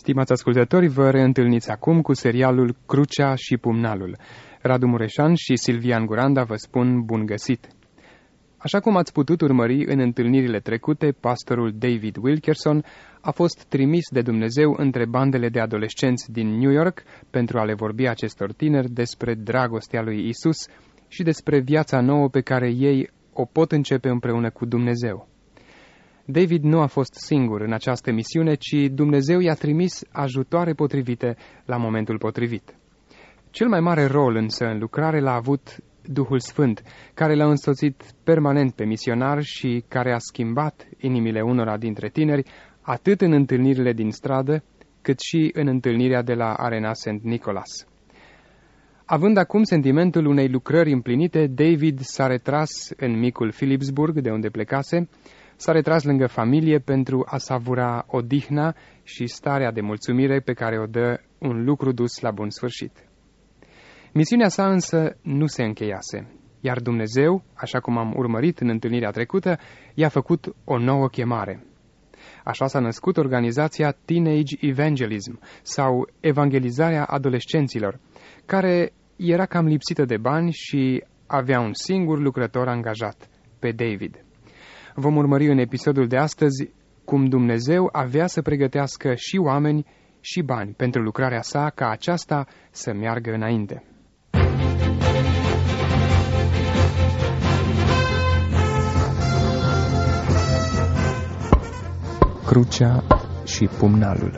Stimați ascultători, vă reîntâlniți acum cu serialul Crucea și Pumnalul. Radu Mureșan și Silvian Guranda vă spun bun găsit! Așa cum ați putut urmări în întâlnirile trecute, pastorul David Wilkerson a fost trimis de Dumnezeu între bandele de adolescenți din New York pentru a le vorbi acestor tineri despre dragostea lui Isus și despre viața nouă pe care ei o pot începe împreună cu Dumnezeu. David nu a fost singur în această misiune, ci Dumnezeu i-a trimis ajutoare potrivite la momentul potrivit. Cel mai mare rol însă în lucrare l-a avut Duhul Sfânt, care l-a însoțit permanent pe misionar și care a schimbat inimile unora dintre tineri, atât în întâlnirile din stradă, cât și în întâlnirea de la Arena St. Nicholas. Având acum sentimentul unei lucrări împlinite, David s-a retras în micul Philipsburg, de unde plecase, s-a retras lângă familie pentru a savura odihna și starea de mulțumire pe care o dă un lucru dus la bun sfârșit. Misiunea sa însă nu se încheiase, iar Dumnezeu, așa cum am urmărit în întâlnirea trecută, i-a făcut o nouă chemare. Așa s-a născut organizația Teenage Evangelism, sau Evangelizarea Adolescenților, care era cam lipsită de bani și avea un singur lucrător angajat, pe David. Vom urmări în episodul de astăzi cum Dumnezeu avea să pregătească și oameni și bani pentru lucrarea sa ca aceasta să meargă înainte. Crucea și pumnalul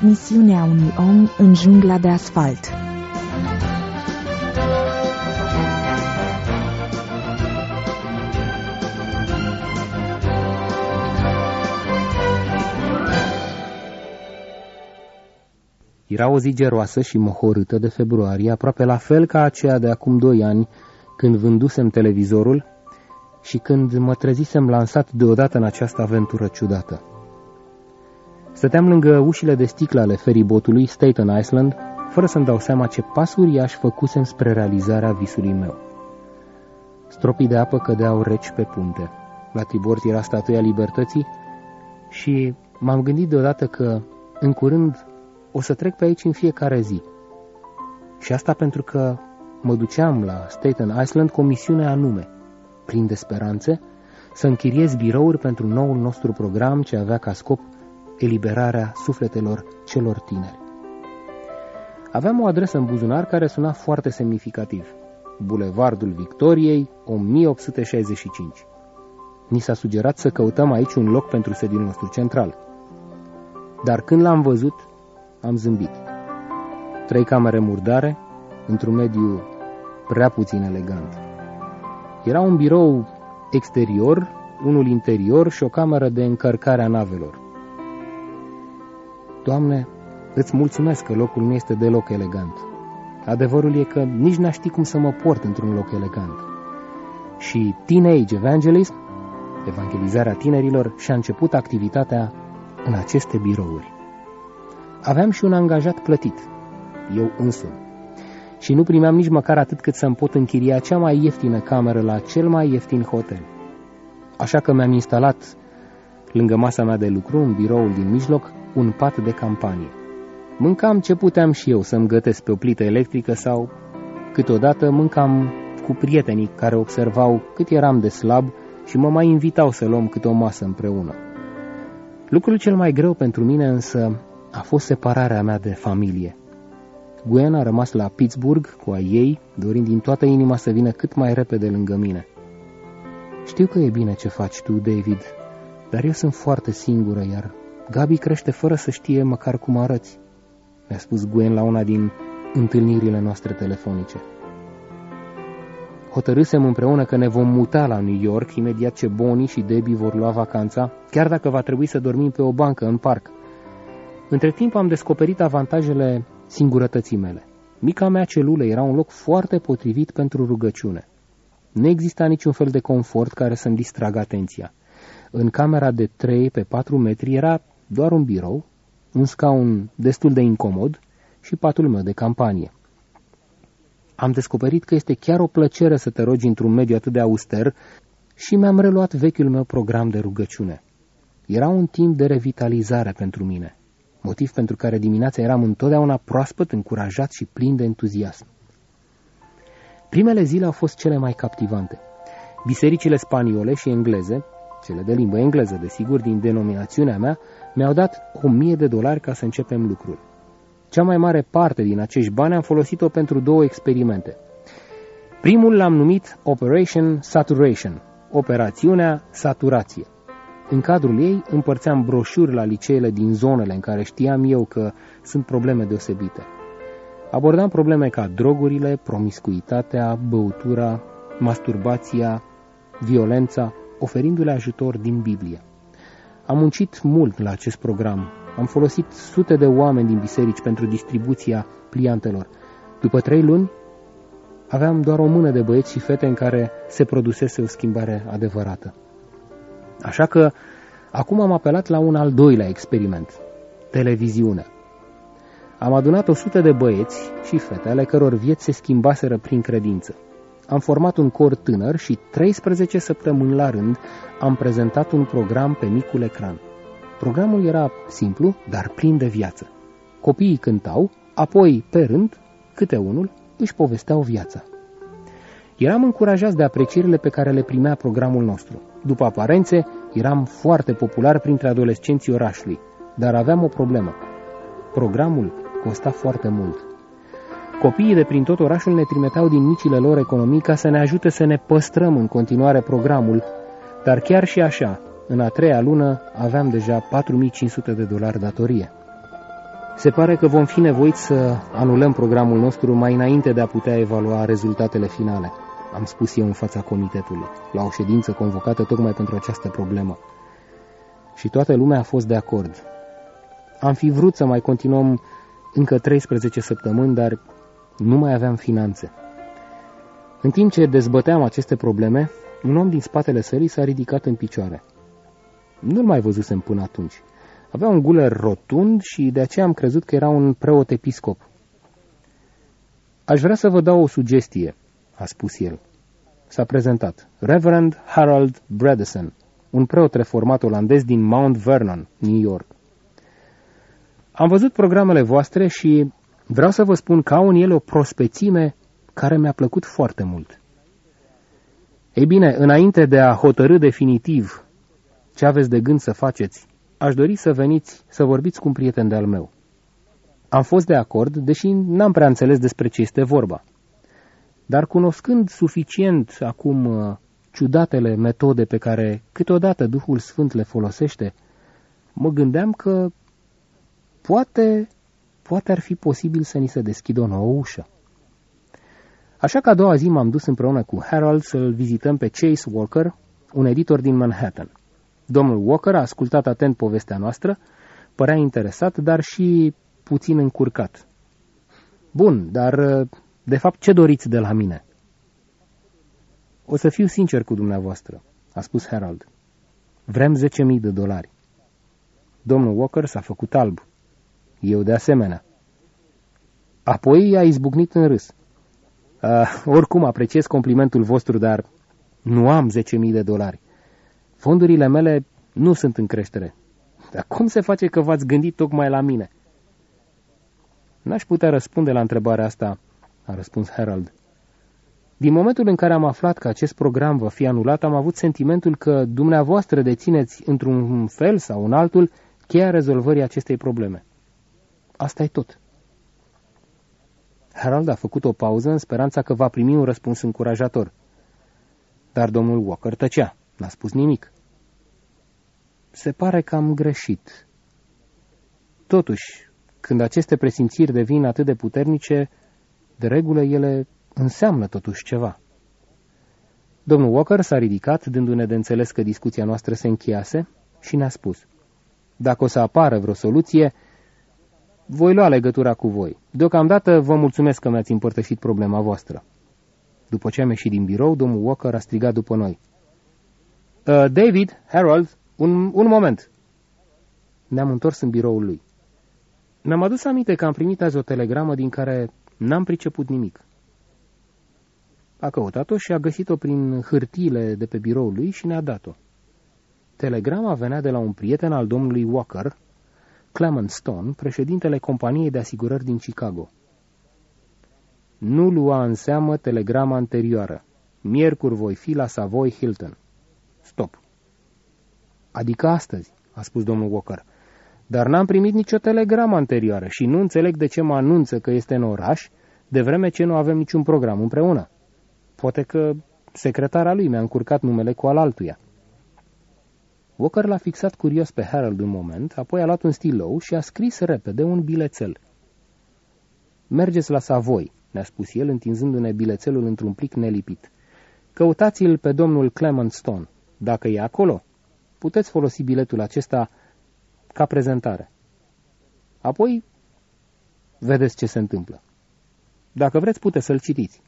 Misiunea unui om în jungla de asfalt Era o zi geroasă și mohorâtă de februarie, aproape la fel ca aceea de acum doi ani, când vândusem televizorul și când mă trezisem lansat deodată în această aventură ciudată. Stăteam lângă ușile de sticlă ale feribotului Staten Island, fără să-mi dau seama ce pas uriaș făcusem spre realizarea visului meu. Stropii de apă cădeau reci pe punte. La tribord era statuia libertății și m-am gândit deodată că, în curând, o să trec pe aici în fiecare zi. Și asta pentru că mă duceam la Staten Island cu o misiune anume, plin de speranțe, să închiriez birouri pentru noul nostru program ce avea ca scop eliberarea sufletelor celor tineri. Aveam o adresă în buzunar care suna foarte semnificativ. Bulevardul Victoriei, 1865. Ni s-a sugerat să căutăm aici un loc pentru sediul nostru central. Dar când l-am văzut, am zâmbit. Trei camere murdare, într-un mediu prea puțin elegant. Era un birou exterior, unul interior și o cameră de încărcare a navelor. Doamne, îți mulțumesc că locul nu este deloc elegant. Adevărul e că nici n-aș ști cum să mă port într-un loc elegant. Și Teenage Evangelism, evangelizarea tinerilor, și-a început activitatea în aceste birouri. Aveam și un angajat plătit, eu însumi. Și nu primeam nici măcar atât cât să-mi pot închiria cea mai ieftină cameră la cel mai ieftin hotel. Așa că mi-am instalat, lângă masa mea de lucru, în biroul din mijloc, un pat de campanie. Mâncam ce puteam și eu să-mi gătesc pe o plită electrică sau, câteodată, mâncam cu prietenii care observau cât eram de slab și mă mai invitau să luăm câte o masă împreună. Lucrul cel mai greu pentru mine însă a fost separarea mea de familie. Gwen a rămas la Pittsburgh cu a ei, dorind din toată inima să vină cât mai repede lângă mine. Știu că e bine ce faci tu, David, dar eu sunt foarte singură, iar Gabi crește fără să știe măcar cum arăți, mi-a spus Gwen la una din întâlnirile noastre telefonice. Hotărâsem împreună că ne vom muta la New York imediat ce Bonnie și Debbie vor lua vacanța, chiar dacă va trebui să dormim pe o bancă în parc. Între timp am descoperit avantajele singurătății mele. Mica mea celulă era un loc foarte potrivit pentru rugăciune. Nu exista niciun fel de confort care să-mi distragă atenția. În camera de 3 pe 4 metri era doar un birou, un scaun destul de incomod și patul meu de campanie. Am descoperit că este chiar o plăcere să te rogi într-un mediu atât de auster și mi-am reluat vechiul meu program de rugăciune. Era un timp de revitalizare pentru mine, motiv pentru care dimineața eram întotdeauna proaspăt, încurajat și plin de entuziasm. Primele zile au fost cele mai captivante. Bisericile spaniole și engleze, cele de limbă engleză, desigur, din denominațiunea mea, mi-au dat o mie de dolari ca să începem lucrul. Cea mai mare parte din acești bani am folosit-o pentru două experimente. Primul l-am numit Operation Saturation, operațiunea saturație. În cadrul ei împărțeam broșuri la liceele din zonele în care știam eu că sunt probleme deosebite. Abordam probleme ca drogurile, promiscuitatea, băutura, masturbația, violența, oferindu-le ajutor din Biblie. Am muncit mult la acest program. Am folosit sute de oameni din biserici pentru distribuția pliantelor. După trei luni, aveam doar o mână de băieți și fete în care se produsese o schimbare adevărată. Așa că acum am apelat la un al doilea experiment, televiziunea. Am adunat o sută de băieți și fete ale căror vieți se schimbaseră prin credință. Am format un cor tânăr și 13 săptămâni la rând am prezentat un program pe micul ecran. Programul era simplu, dar plin de viață. Copiii cântau, apoi, pe rând, câte unul, își povesteau viața. Eram încurajați de aprecierile pe care le primea programul nostru. După aparențe, eram foarte popular printre adolescenții orașului, dar aveam o problemă. Programul costa foarte mult. Copiii de prin tot orașul ne trimiteau din micile lor economii ca să ne ajute să ne păstrăm în continuare programul, dar chiar și așa, în a treia lună aveam deja 4500 de dolari datorie. Se pare că vom fi nevoiți să anulăm programul nostru mai înainte de a putea evalua rezultatele finale, am spus eu în fața comitetului, la o ședință convocată tocmai pentru această problemă. Și toată lumea a fost de acord. Am fi vrut să mai continuăm încă 13 săptămâni, dar nu mai aveam finanțe. În timp ce dezbăteam aceste probleme, un om din spatele sării s-a ridicat în picioare. Nu-l mai văzusem până atunci. Avea un guler rotund și de aceea am crezut că era un preot episcop. Aș vrea să vă dau o sugestie, a spus el. S-a prezentat Reverend Harold Bredesen, un preot reformat olandez din Mount Vernon, New York. Am văzut programele voastre și vreau să vă spun că au în ele o prospețime care mi-a plăcut foarte mult. Ei bine, înainte de a hotărâ definitiv ce aveți de gând să faceți, aș dori să veniți să vorbiți cu un prieten de-al meu. Am fost de acord, deși n-am prea înțeles despre ce este vorba. Dar cunoscând suficient acum uh, ciudatele metode pe care câteodată Duhul Sfânt le folosește, mă gândeam că poate, poate ar fi posibil să ni se deschidă o nouă ușă. Așa că a doua zi m-am dus împreună cu Harold să-l vizităm pe Chase Walker, un editor din Manhattan. Domnul Walker a ascultat atent povestea noastră, părea interesat, dar și puțin încurcat. Bun, dar de fapt ce doriți de la mine? O să fiu sincer cu dumneavoastră, a spus Harold. Vrem 10.000 de dolari. Domnul Walker s-a făcut alb. Eu de asemenea. Apoi a izbucnit în râs. Uh, oricum apreciez complimentul vostru, dar nu am 10.000 de dolari. Fondurile mele nu sunt în creștere. Dar cum se face că v-ați gândit tocmai la mine? N-aș putea răspunde la întrebarea asta, a răspuns Harold. Din momentul în care am aflat că acest program va fi anulat, am avut sentimentul că dumneavoastră dețineți într-un fel sau în altul cheia rezolvării acestei probleme. Asta e tot. Harold a făcut o pauză în speranța că va primi un răspuns încurajator. Dar domnul Walker tăcea, n-a spus nimic. Se pare că am greșit. Totuși, când aceste presimțiri devin atât de puternice, de regulă ele înseamnă totuși ceva. Domnul Walker s-a ridicat, dându-ne de înțeles că discuția noastră se încheiase, și ne-a spus, Dacă o să apară vreo soluție, voi lua legătura cu voi. Deocamdată vă mulțumesc că mi-ați împărtășit problema voastră. După ce am ieșit din birou, domnul Walker a strigat după noi. Uh, David, Harold, un, un moment. Ne-am întors în biroul lui. Mi-am adus aminte că am primit azi o telegramă din care n-am priceput nimic. A căutat-o și a găsit-o prin hârtiile de pe biroul lui și ne-a dat-o. Telegrama venea de la un prieten al domnului Walker, Clement Stone, președintele companiei de asigurări din Chicago. Nu lua în seamă telegrama anterioară. Miercuri voi fi la Savoy Hilton. Stop. Adică astăzi, a spus domnul Walker. Dar n-am primit nicio telegramă anterioară și nu înțeleg de ce mă anunță că este în oraș, de vreme ce nu avem niciun program împreună. Poate că secretara lui mi-a încurcat numele cu al altuia. Walker l-a fixat curios pe Harold un moment, apoi a luat un stilou și a scris repede un bilețel. Mergeți la Savoy, ne-a spus el, întinzându-ne bilețelul într-un plic nelipit. Căutați-l pe domnul Clement Stone. Dacă e acolo, puteți folosi biletul acesta ca prezentare. Apoi, vedeți ce se întâmplă. Dacă vreți, puteți să-l citiți.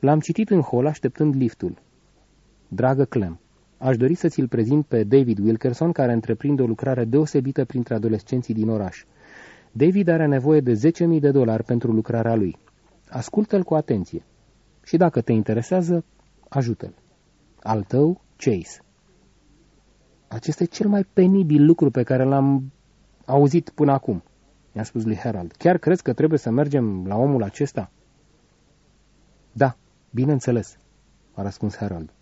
L-am citit în hol așteptând liftul. Dragă Clem, aș dori să ți-l prezint pe David Wilkerson, care întreprinde o lucrare deosebită printre adolescenții din oraș. David are nevoie de 10.000 de dolari pentru lucrarea lui. Ascultă-l cu atenție. Și dacă te interesează, ajută-l. Al tău, Chase. Acesta e cel mai penibil lucru pe care l-am auzit până acum, mi-a spus lui Harold. Chiar crezi că trebuie să mergem la omul acesta? Da, bineînțeles, a răspuns Harold.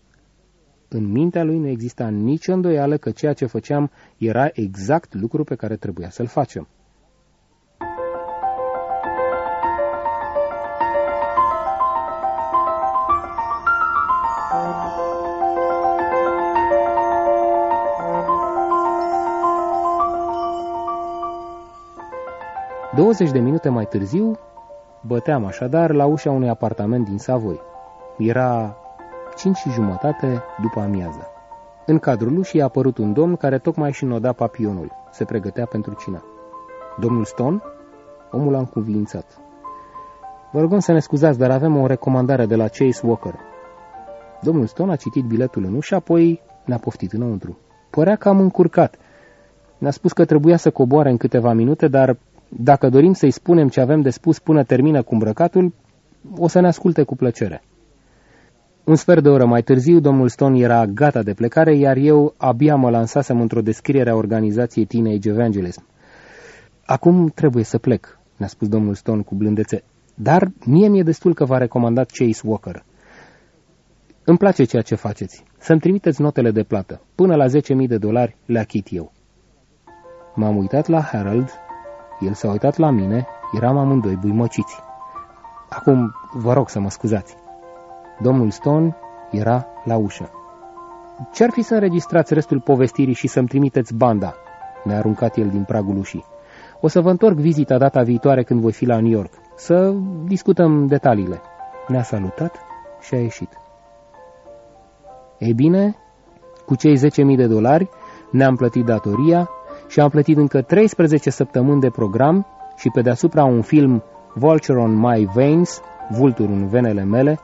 În mintea lui nu exista nicio îndoială că ceea ce făceam era exact lucru pe care trebuia să-l facem. 20 de minute mai târziu, băteam așadar la ușa unui apartament din Savoi. Era cinci și jumătate după amiază. În cadrul ușii a apărut un domn care tocmai și noda papionul. Se pregătea pentru cina. Domnul Stone? Omul a încuvințat. Vă rugăm să ne scuzați, dar avem o recomandare de la Chase Walker. Domnul Stone a citit biletul în ușă, apoi ne-a poftit înăuntru. Părea că am încurcat. Ne-a spus că trebuia să coboare în câteva minute, dar dacă dorim să-i spunem ce avem de spus până termină cu îmbrăcatul, o să ne asculte cu plăcere. Un sfert de oră mai târziu, domnul Stone era gata de plecare, iar eu abia mă lansasem într-o descriere a organizației Teenage Evangelism. Acum trebuie să plec, ne-a spus domnul Stone cu blândețe, dar mie mi-e destul că v-a recomandat Chase Walker. Îmi place ceea ce faceți. Să-mi trimiteți notele de plată. Până la 10.000 de dolari le achit eu. M-am uitat la Harold el s-a uitat la mine, eram amândoi buimăciți. Acum vă rog să mă scuzați. Domnul Stone era la ușă. Ce-ar fi să înregistrați restul povestirii și să-mi trimiteți banda? Ne-a aruncat el din pragul ușii. O să vă întorc vizita data viitoare când voi fi la New York. Să discutăm detaliile. Ne-a salutat și a ieșit. Ei bine, cu cei 10.000 de dolari ne-am plătit datoria și am plătit încă 13 săptămâni de program și pe deasupra un film Vulture on My Veins, Vultur în venele mele,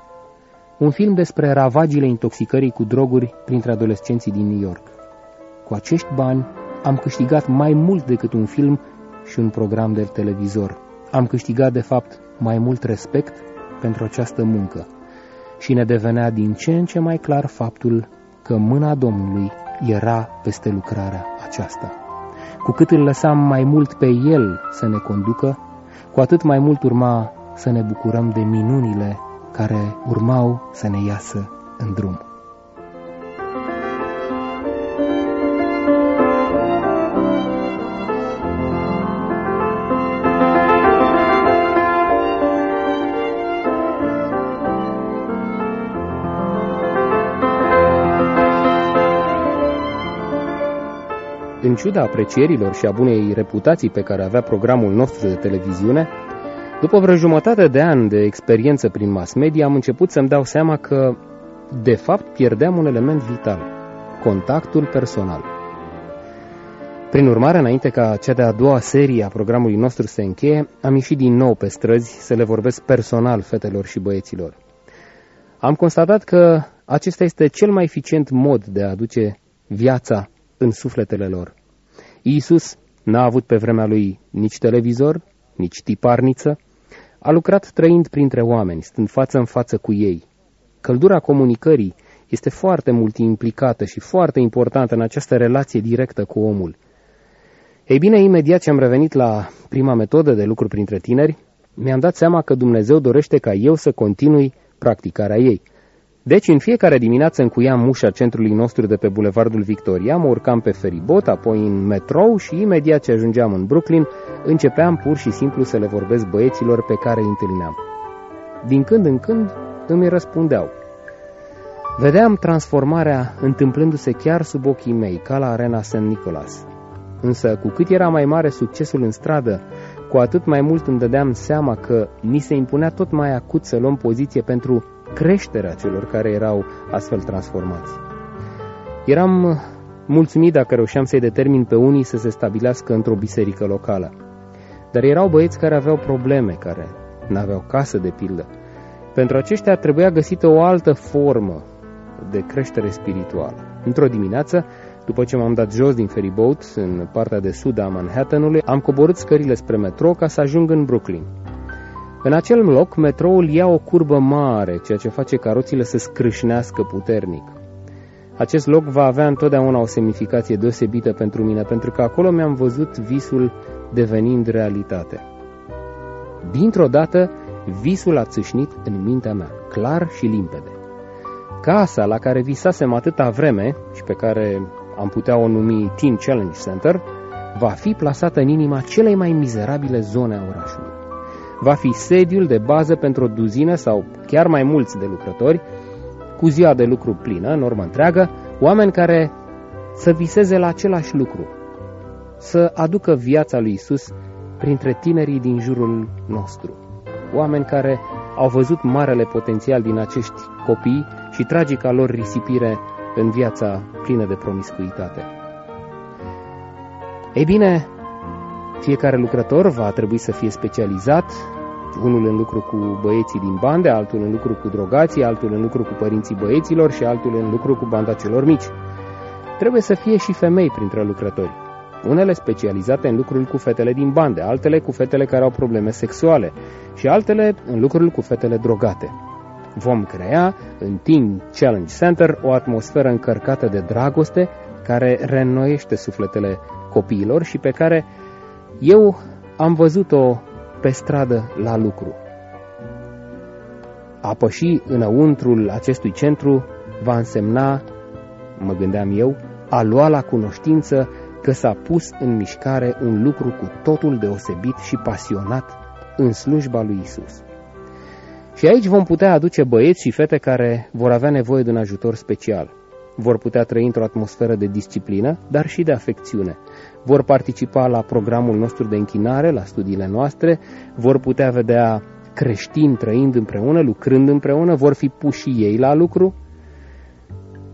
un film despre ravagile intoxicării cu droguri printre adolescenții din New York. Cu acești bani am câștigat mai mult decât un film și un program de televizor. Am câștigat, de fapt, mai mult respect pentru această muncă și ne devenea din ce în ce mai clar faptul că mâna Domnului era peste lucrarea aceasta. Cu cât îl lăsam mai mult pe el să ne conducă, cu atât mai mult urma să ne bucurăm de minunile care urmau să ne iasă în drum. Ciuda aprecierilor și a bunei reputații pe care avea programul nostru de televiziune, după vreo jumătate de ani de experiență prin mass media, am început să-mi dau seama că, de fapt, pierdeam un element vital, contactul personal. Prin urmare, înainte ca cea de-a doua serie a programului nostru să încheie, am ieșit din nou pe străzi să le vorbesc personal fetelor și băieților. Am constatat că acesta este cel mai eficient mod de a aduce viața în sufletele lor. Iisus n-a avut pe vremea lui nici televizor, nici tiparniță, a lucrat trăind printre oameni, stând față în față cu ei. Căldura comunicării, este foarte mult implicată și foarte importantă în această relație directă cu omul. Ei bine, imediat ce am revenit la prima metodă de lucru printre tineri, mi-am dat seama că Dumnezeu dorește ca eu să continui practicarea ei. Deci, în fiecare dimineață încuiam ușa centrului nostru de pe Bulevardul Victoria, mă urcam pe feribot, apoi în metrou și imediat ce ajungeam în Brooklyn, începeam pur și simplu să le vorbesc băieților pe care îi întâlneam. Din când în când îmi răspundeau. Vedeam transformarea întâmplându-se chiar sub ochii mei, ca la arena St. Nicholas. Însă, cu cât era mai mare succesul în stradă, cu atât mai mult îmi dădeam seama că ni se impunea tot mai acut să luăm poziție pentru creșterea celor care erau astfel transformați. Eram mulțumit dacă reușeam să-i determin pe unii să se stabilească într-o biserică locală. Dar erau băieți care aveau probleme, care n-aveau casă de pildă. Pentru aceștia trebuia găsită o altă formă de creștere spirituală. Într-o dimineață, după ce m-am dat jos din ferryboat în partea de sud a Manhattanului, am coborât scările spre metro ca să ajung în Brooklyn. În acel loc, metroul ia o curbă mare, ceea ce face ca roțile să scrâșnească puternic. Acest loc va avea întotdeauna o semnificație deosebită pentru mine, pentru că acolo mi-am văzut visul devenind realitate. Dintr-o dată, visul a țâșnit în mintea mea, clar și limpede. Casa la care visasem atâta vreme și pe care am putea o numi Teen Challenge Center, va fi plasată în inima celei mai mizerabile zone a orașului. Va fi sediul de bază pentru o duzină sau chiar mai mulți de lucrători, cu ziua de lucru plină, în urmă întreagă, oameni care să viseze la același lucru, să aducă viața lui Isus printre tinerii din jurul nostru. Oameni care au văzut marele potențial din acești copii și tragica lor risipire în viața plină de promiscuitate. Ei bine, fiecare lucrător va trebui să fie specializat, unul în lucru cu băieții din bande, altul în lucru cu drogații, altul în lucru cu părinții băieților și altul în lucru cu banda celor mici. Trebuie să fie și femei printre lucrători, unele specializate în lucrul cu fetele din bande, altele cu fetele care au probleme sexuale și altele în lucrul cu fetele drogate. Vom crea în Teen Challenge Center o atmosferă încărcată de dragoste care reînnoiește sufletele copiilor și pe care eu am văzut-o pe stradă la lucru. A păși înăuntrul acestui centru va însemna, mă gândeam eu, a lua la cunoștință că s-a pus în mișcare un lucru cu totul deosebit și pasionat în slujba lui Isus. Și aici vom putea aduce băieți și fete care vor avea nevoie de un ajutor special. Vor putea trăi într-o atmosferă de disciplină, dar și de afecțiune. Vor participa la programul nostru de închinare, la studiile noastre, vor putea vedea creștini trăind împreună, lucrând împreună, vor fi puși și ei la lucru.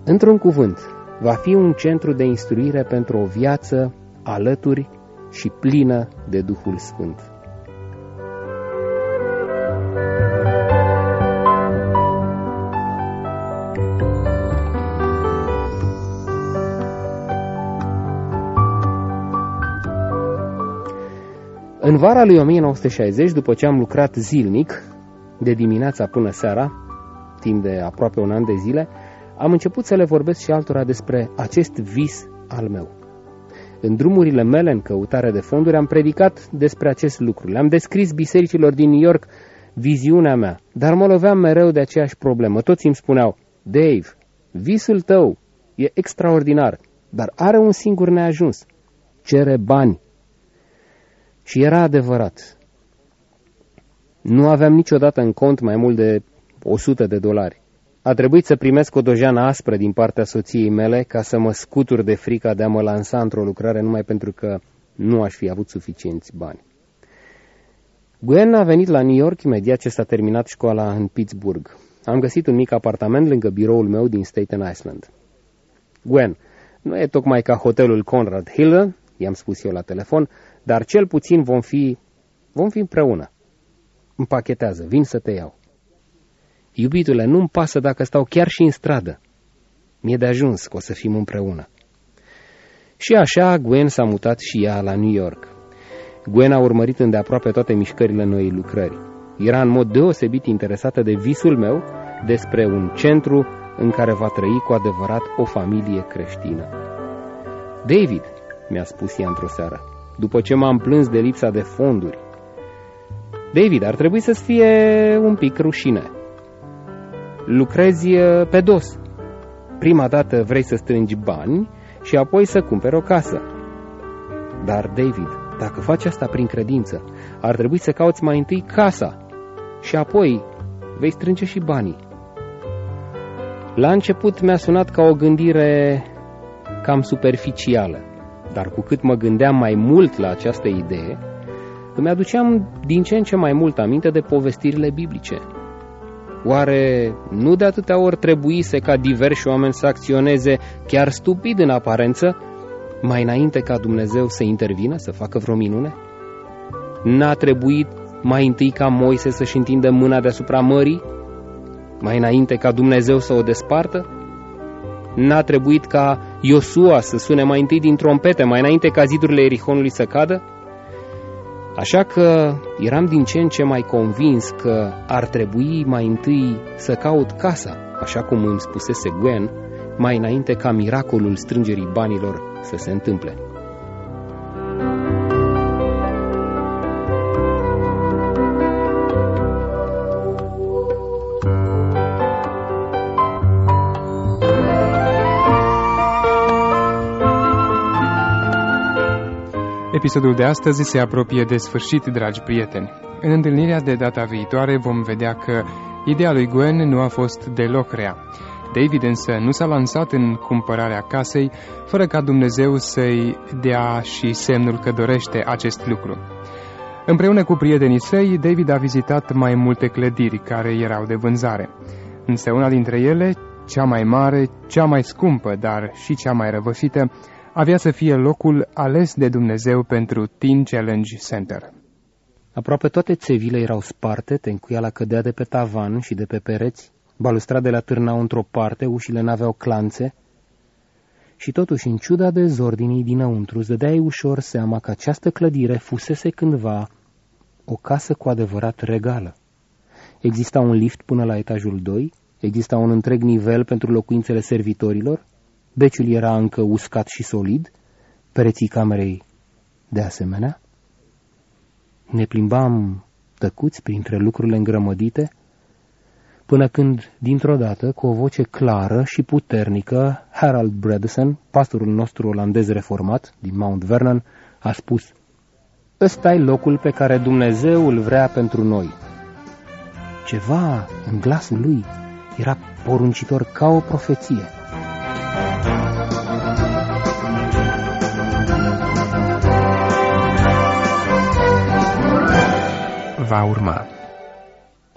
Într-un cuvânt, va fi un centru de instruire pentru o viață alături și plină de Duhul Sfânt. În vara lui 1960, după ce am lucrat zilnic, de dimineața până seara, timp de aproape un an de zile, am început să le vorbesc și altora despre acest vis al meu. În drumurile mele în căutare de fonduri am predicat despre acest lucru. Le-am descris bisericilor din New York viziunea mea, dar mă loveam mereu de aceeași problemă. Toți îmi spuneau, Dave, visul tău e extraordinar, dar are un singur neajuns. Cere bani. Și era adevărat. Nu aveam niciodată în cont mai mult de 100 de dolari. A trebuit să primesc o dojeană aspră din partea soției mele ca să mă scutur de frica de a mă lansa într-o lucrare numai pentru că nu aș fi avut suficienți bani. Gwen a venit la New York imediat ce s-a terminat școala în Pittsburgh. Am găsit un mic apartament lângă biroul meu din Staten Island. Gwen, nu e tocmai ca hotelul Conrad Hill, i-am spus eu la telefon, dar cel puțin vom fi, vom fi împreună. Împachetează, vin să te iau. Iubitule, nu-mi pasă dacă stau chiar și în stradă. Mi-e de ajuns că o să fim împreună. Și așa Gwen s-a mutat și ea la New York. Gwen a urmărit îndeaproape toate mișcările noii lucrări. Era în mod deosebit interesată de visul meu despre un centru în care va trăi cu adevărat o familie creștină. David, mi-a spus ea într-o seară, după ce m-am plâns de lipsa de fonduri. David, ar trebui să-ți fie un pic rușine. Lucrezi uh, pe dos. Prima dată vrei să strângi bani și apoi să cumperi o casă. Dar, David, dacă faci asta prin credință, ar trebui să cauți mai întâi casa și apoi vei strânge și banii. La început mi-a sunat ca o gândire cam superficială, dar cu cât mă gândeam mai mult la această idee, îmi aduceam din ce în ce mai mult aminte de povestirile biblice. Oare nu de atâtea ori trebuise ca diversi oameni să acționeze chiar stupid în aparență, mai înainte ca Dumnezeu să intervină, să facă vreo minune? N-a trebuit mai întâi ca Moise să-și întindă mâna deasupra mării, mai înainte ca Dumnezeu să o despartă? N-a trebuit ca Iosua să sune mai întâi din trompete, mai înainte ca zidurile Erihonului să cadă? Așa că eram din ce în ce mai convins că ar trebui mai întâi să caut casa, așa cum îmi spusese Gwen, mai înainte ca miracolul strângerii banilor să se întâmple. Episodul de astăzi se apropie de sfârșit, dragi prieteni. În întâlnirea de data viitoare vom vedea că ideea lui Gwen nu a fost deloc rea. David însă nu s-a lansat în cumpărarea casei fără ca Dumnezeu să-i dea și semnul că dorește acest lucru. Împreună cu prietenii săi, David a vizitat mai multe clădiri care erau de vânzare. Însă una dintre ele, cea mai mare, cea mai scumpă, dar și cea mai răvășită, avea să fie locul ales de Dumnezeu pentru Teen Challenge Center. Aproape toate țevile erau sparte, tencuiala cădea de pe tavan și de pe pereți, balustradele atârnau într-o parte, ușile n-aveau clanțe, și totuși, în ciuda dezordinii dinăuntru, îți dădeai ușor seama că această clădire fusese cândva o casă cu adevărat regală. Exista un lift până la etajul 2, exista un întreg nivel pentru locuințele servitorilor, Beciul era încă uscat și solid, pereții camerei de asemenea. Ne plimbam tăcuți printre lucrurile îngrămădite, până când, dintr-o dată, cu o voce clară și puternică, Harold Bredesen, pastorul nostru olandez reformat din Mount Vernon, a spus ăsta e locul pe care Dumnezeu îl vrea pentru noi. Ceva în glasul lui era poruncitor ca o profeție. Va urma.